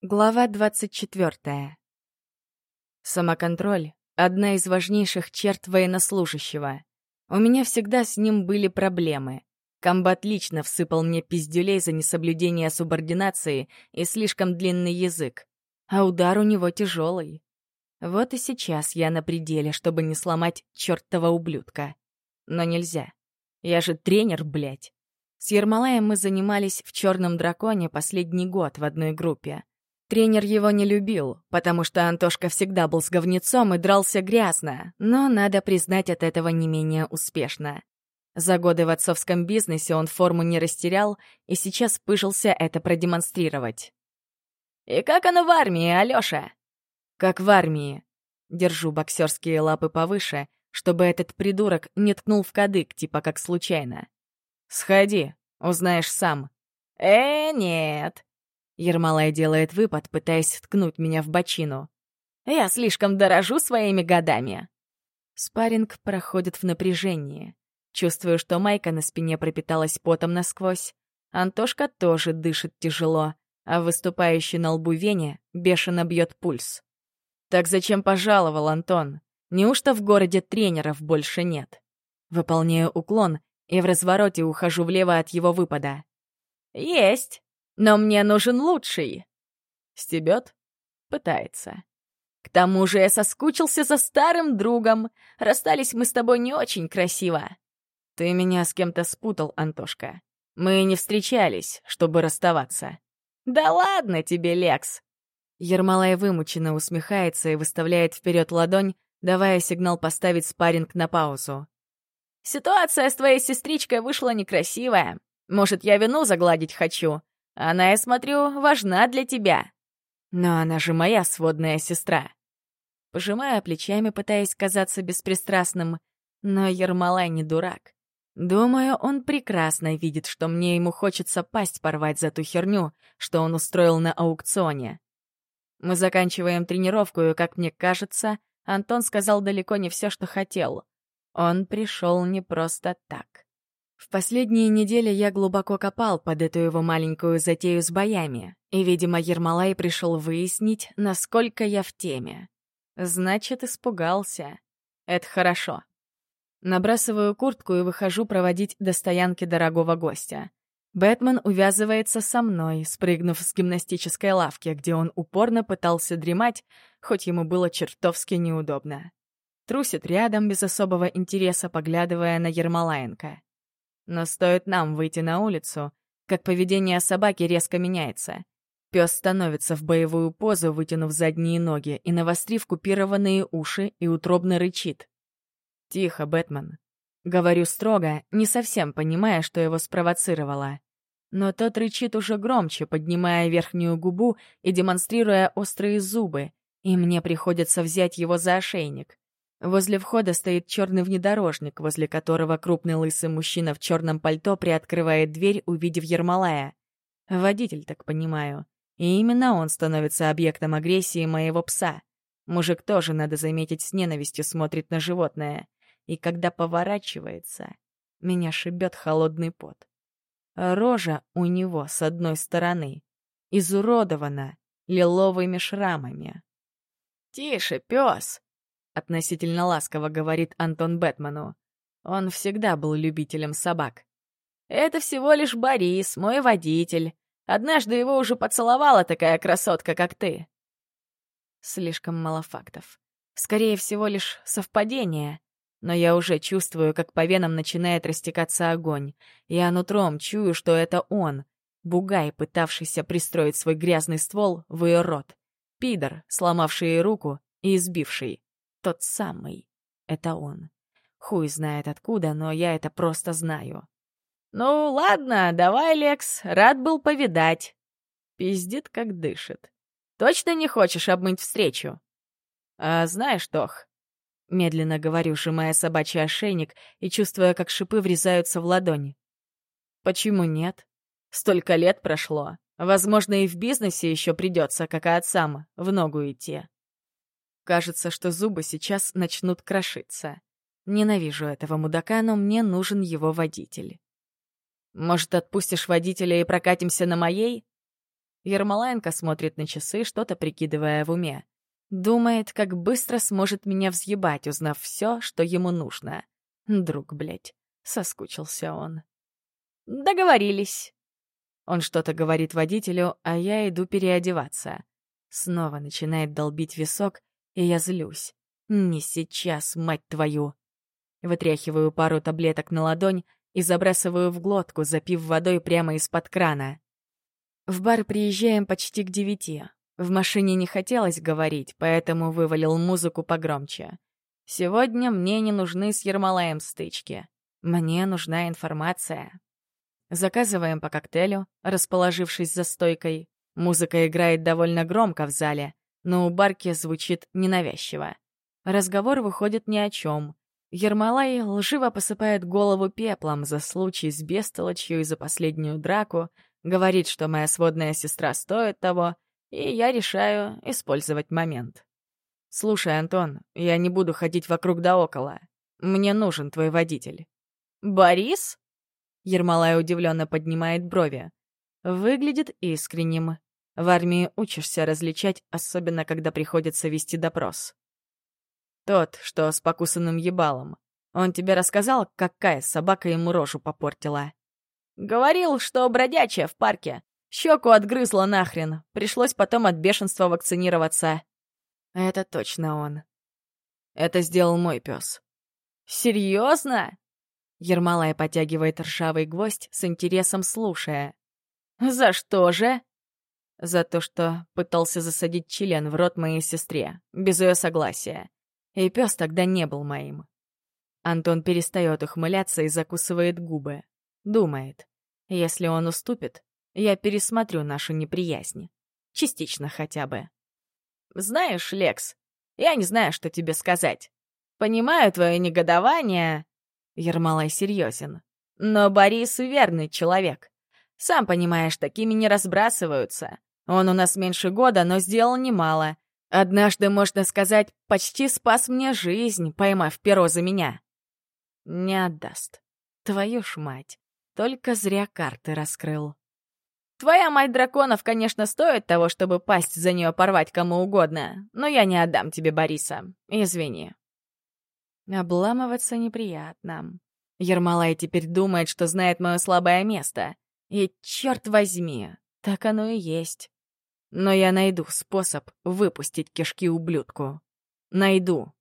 Глава 24. Самоконтроль — одна из важнейших черт военнослужащего. У меня всегда с ним были проблемы. Комбат лично всыпал мне пиздюлей за несоблюдение субординации и слишком длинный язык. А удар у него тяжелый. Вот и сейчас я на пределе, чтобы не сломать чертова ублюдка. Но нельзя. Я же тренер, блядь. С Ермолаем мы занимались в «Черном драконе» последний год в одной группе. Тренер его не любил, потому что Антошка всегда был с говнецом и дрался грязно, но надо признать от этого не менее успешно. За годы в отцовском бизнесе он форму не растерял и сейчас пыжился это продемонстрировать. «И как оно в армии, Алёша?» «Как в армии». Держу боксерские лапы повыше, чтобы этот придурок не ткнул в кадык, типа как случайно. «Сходи, узнаешь сам». «Э, нет, Ермолай делает выпад, пытаясь ткнуть меня в бочину. «Я слишком дорожу своими годами!» Спарринг проходит в напряжении. Чувствую, что майка на спине пропиталась потом насквозь. Антошка тоже дышит тяжело, а выступающий на лбу вене бешено бьет пульс. «Так зачем пожаловал, Антон? Неужто в городе тренеров больше нет?» Выполняю уклон и в развороте ухожу влево от его выпада. «Есть!» Но мне нужен лучший. Стебет? Пытается. К тому же я соскучился за старым другом. Расстались мы с тобой не очень красиво. Ты меня с кем-то спутал, Антошка. Мы не встречались, чтобы расставаться. Да ладно тебе, Лекс. Ермолай вымученно усмехается и выставляет вперед ладонь, давая сигнал поставить спарринг на паузу. «Ситуация с твоей сестричкой вышла некрасивая. Может, я вину загладить хочу, она, я смотрю, важна для тебя. Но она же моя сводная сестра. Пожимая плечами, пытаясь казаться беспристрастным, но Ермолай не дурак. Думаю, он прекрасно видит, что мне ему хочется пасть порвать за ту херню, что он устроил на аукционе. Мы заканчиваем тренировку, и, как мне кажется, Антон сказал далеко не все, что хотел. Он пришел не просто так. В последние недели я глубоко копал под эту его маленькую затею с боями, и, видимо, Ермолай пришел выяснить, насколько я в теме. Значит, испугался. Это хорошо. Набрасываю куртку и выхожу проводить до стоянки дорогого гостя. Бэтмен увязывается со мной, спрыгнув с гимнастической лавки, где он упорно пытался дремать, хоть ему было чертовски неудобно. Трусит рядом без особого интереса, поглядывая на Ермолаенко. Но стоит нам выйти на улицу, как поведение собаки резко меняется. Пес становится в боевую позу, вытянув задние ноги и навострив купированные уши и утробно рычит. «Тихо, Бэтмен». Говорю строго, не совсем понимая, что его спровоцировало. Но тот рычит уже громче, поднимая верхнюю губу и демонстрируя острые зубы, и мне приходится взять его за ошейник. Возле входа стоит черный внедорожник, возле которого крупный лысый мужчина в черном пальто приоткрывает дверь, увидев Ермолая. Водитель, так понимаю. И именно он становится объектом агрессии моего пса. Мужик тоже, надо заметить, с ненавистью смотрит на животное. И когда поворачивается, меня шибет холодный пот. Рожа у него с одной стороны изуродована лиловыми шрамами. «Тише, пес!» относительно ласково говорит Антон Бэтмену. Он всегда был любителем собак. «Это всего лишь Борис, мой водитель. Однажды его уже поцеловала такая красотка, как ты». Слишком мало фактов. Скорее всего, лишь совпадение. Но я уже чувствую, как по венам начинает растекаться огонь. Я нутром чую, что это он. Бугай, пытавшийся пристроить свой грязный ствол в ее рот. Пидор, сломавший ей руку и избивший тот самый. Это он. Хуй знает откуда, но я это просто знаю. «Ну, ладно, давай, Лекс, рад был повидать». Пиздит, как дышит. «Точно не хочешь обмыть встречу?» «А знаешь, Тох...» Медленно говорю, сжимая собачий ошейник и чувствуя, как шипы врезаются в ладони. «Почему нет? Столько лет прошло. Возможно, и в бизнесе еще придется, как и от сама, в ногу идти». Кажется, что зубы сейчас начнут крошиться. Ненавижу этого мудака, но мне нужен его водитель. Может, отпустишь водителя и прокатимся на моей? Ермолаенко смотрит на часы, что-то прикидывая в уме. Думает, как быстро сможет меня взъебать, узнав все, что ему нужно. Друг, блядь, соскучился он. Договорились. Он что-то говорит водителю, а я иду переодеваться. Снова начинает долбить висок, и я злюсь. «Не сейчас, мать твою!» Вытряхиваю пару таблеток на ладонь и забрасываю в глотку, запив водой прямо из-под крана. В бар приезжаем почти к девяти. В машине не хотелось говорить, поэтому вывалил музыку погромче. «Сегодня мне не нужны с Ермолаем стычки. Мне нужна информация». Заказываем по коктейлю, расположившись за стойкой. Музыка играет довольно громко в зале — но у Барки звучит ненавязчиво. Разговор выходит ни о чем. Ермолай лживо посыпает голову пеплом за случай с бестолочью и за последнюю драку, говорит, что моя сводная сестра стоит того, и я решаю использовать момент. «Слушай, Антон, я не буду ходить вокруг да около. Мне нужен твой водитель». «Борис?» Ермолай удивленно поднимает брови. Выглядит искренним. В армии учишься различать, особенно когда приходится вести допрос. Тот, что с покусанным ебалом. Он тебе рассказал, какая собака ему рожу попортила. Говорил, что бродячая в парке. Щеку отгрызла нахрен. Пришлось потом от бешенства вакцинироваться. Это точно он. Это сделал мой пес. Серьезно? Ермолай потягивает ржавый гвоздь, с интересом слушая. «За что же?» за то, что пытался засадить член в рот моей сестре, без ее согласия. И пес тогда не был моим. Антон перестает ухмыляться и закусывает губы. Думает, если он уступит, я пересмотрю нашу неприязнь. Частично хотя бы. Знаешь, Лекс, я не знаю, что тебе сказать. Понимаю твое негодование. Ермолай серьезен. Но Борис верный человек. Сам понимаешь, такими не разбрасываются. Он у нас меньше года, но сделал немало. Однажды, можно сказать, почти спас мне жизнь, поймав перо за меня. Не отдаст. Твою ж мать. Только зря карты раскрыл. Твоя мать драконов, конечно, стоит того, чтобы пасть за нее порвать кому угодно, но я не отдам тебе Бориса. Извини. Обламываться неприятно. Ермолай теперь думает, что знает мое слабое место. И, черт возьми, так оно и есть но я найду способ выпустить кишки ублюдку. Найду.